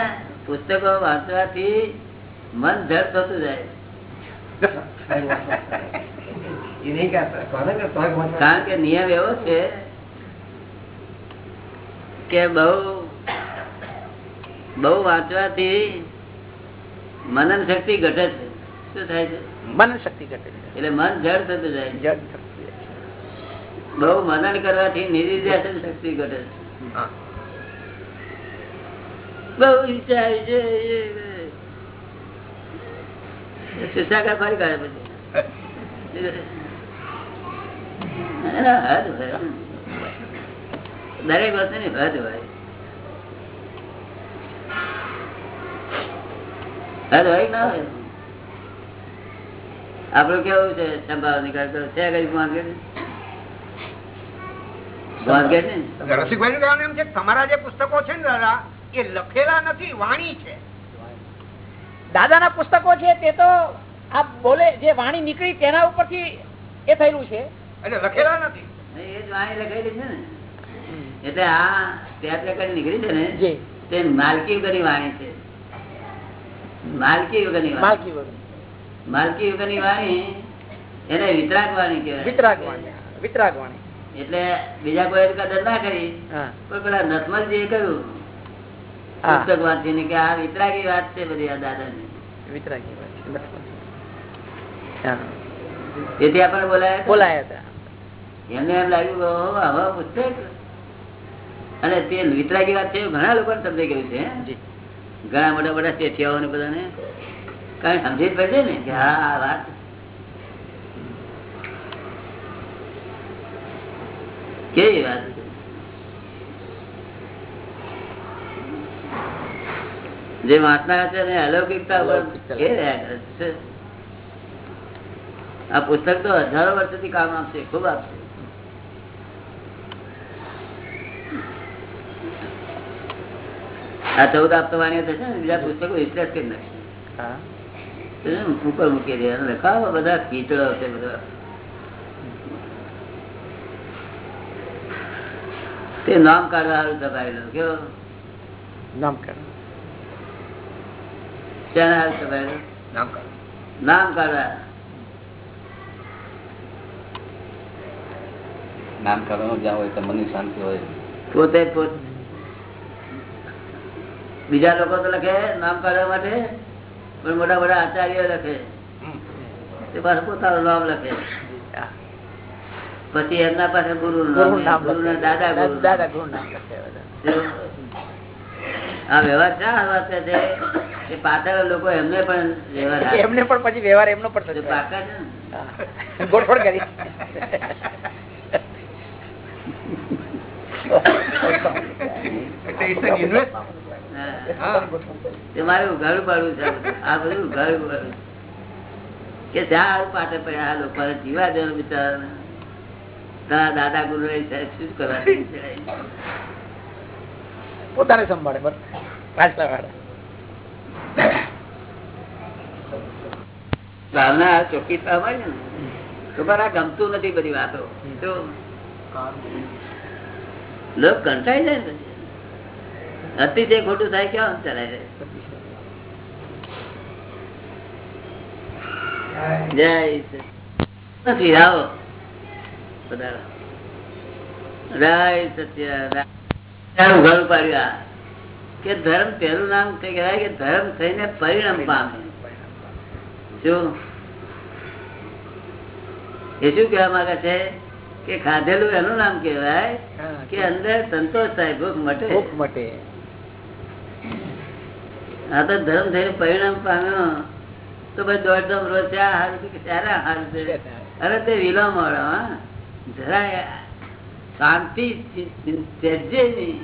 પુસ્તકો વાંચવાથી મન ધર થતું જાય એ નહીં કહેતા. કોને કે તોય વાંચવા- કારણ કે નિયમ એવો છે કે બહુ બહુ વાંચવાથી મનન શક્તિ ઘટે છે શું થાય છે મન શક્તિ ઘટે છે એટલે મન જળ થતું જાય જળ શક્તિ. બહુ મનન કરવાથી નિર્દેશન શક્તિ ઘટે છે. બહુ વિચાર છે સુસાકા ફરી કાઢે પછી. દરેક વસ્તુની હદ હોય. હદ હોય ના હોય? આપડે કેવું છે? સંભાવ નીકળતો છે કઈ માર્કેટ ને? રસિકભાઈ નું કહેવાનું એમ છે તમારા જે પુસ્તકો છે ને દાદા એ લખેલા નથી વાણી છે. દાદાના પુસ્તકો છે તે તો આ બોલે જે વાણી નીકળી તેના ઉપરથી એ થયેલું છે. એટલે લખેલા નથી. એ જ વાણી લખાયેલી છે ને. એટલે આ ત્યાં પ્રકારની નીકળી છે ને તે માલકી વગરની વાણી છે. માલકી વગરની માલકી માલકી વગરની વાણી એને વિતરાગ વાણી કહેવાય. વિતરાગ વાણી વિતરાગ વાણી. એટલે બીજા કોઈ કદર ના કરી પણ પેલા નથમલજી એ કહ્યું. પુસ્તક વાંચીને કે આ વિતરાગી વાત છે બધી આ દાદાની. વિતરાગી વાણી હા. તેથી આપણે બોલાયા બોલાયા હતા. એમને એમ લાગ્યું આવા પુસ્તક. અને તે વિતરાગી વાત છે ઘણા લોકોને સમજાઈ ગયું છે ઘણા મોટા મોટા શેઠિયાઓ ને બધાને. કારણ સમજી જ પડશે ને કે હા આ વાત. કેવી વાત છે? જે વાંચનાર છે અલૌકિકતા. આ પુસ્તક તો હજારો વર્ષથી કામ આપશે ખૂબ આપશે. આ ચૌદ આપતવાણીઓ થશે ને બીજા પુસ્તકો રિપ્લેસ કરી નાખશે. ઉપર મૂકી દે. લખાવો બધા કીચડો છે બધા. તે નામ કાઢવા સારું દબાયેલો કેવો? નામ કરો. નામ કાઢવા નામ કરવાનું જ્યાં હોય મનની શાંતિ હોય. પોતે બીજા લોકો તો લખે નામ કાઢવા માટે પણ મોટા મોટા આચાર્ય લખે. તે પાસે પોતાનું નામ લખે. પછી એમના પાસે ગુરુ ગુરુ નામ દાદા ગુરુ દાદા ગુરુ નામ લખે. આ વ્યવહાર શા વાતે છે એ પાછળ લોકો એમને પણ વ્યવહાર એમને પણ પછી વ્યવહાર એમનો પણ થશે. પાકા છે ગોઠવણ કરી. ઉઘાડું પાડવું છે આ બધું. ઉઘાડું પાડવું કે જ્યાં આવું પડ્યા આ લોકો જીવા દેવાનું બિચારા તારા દાદા ગુરુ શું કરવા પોતાને સંભાળે પાછલા વાળા ભાવના નથી બધી. અતિશય ખોટું થાય ક્યાં જય. નથી, આવો પધારો. જય સચિદાનંદ. પાડ્યું કે ધર્મ તેનું નામ કહેવાય કે ધર્મ થઈને પરિણામ પામે. એ શું કહેવા માંગે છે? કે ખાધેલું એનું નામ કહેવાય કે અંદર સંતોષ થાય ભૂખ મટે. ભૂખ મટે. આ તો ધર્મ થઈને પરિણામ પામ્યો. તો ભાઈ દોડધામ રોજ ત્યાં હારું ત્યારે હારું છે? અરે તે વિલો મળો હા. જરા શાંતિ ત્યજે નહીં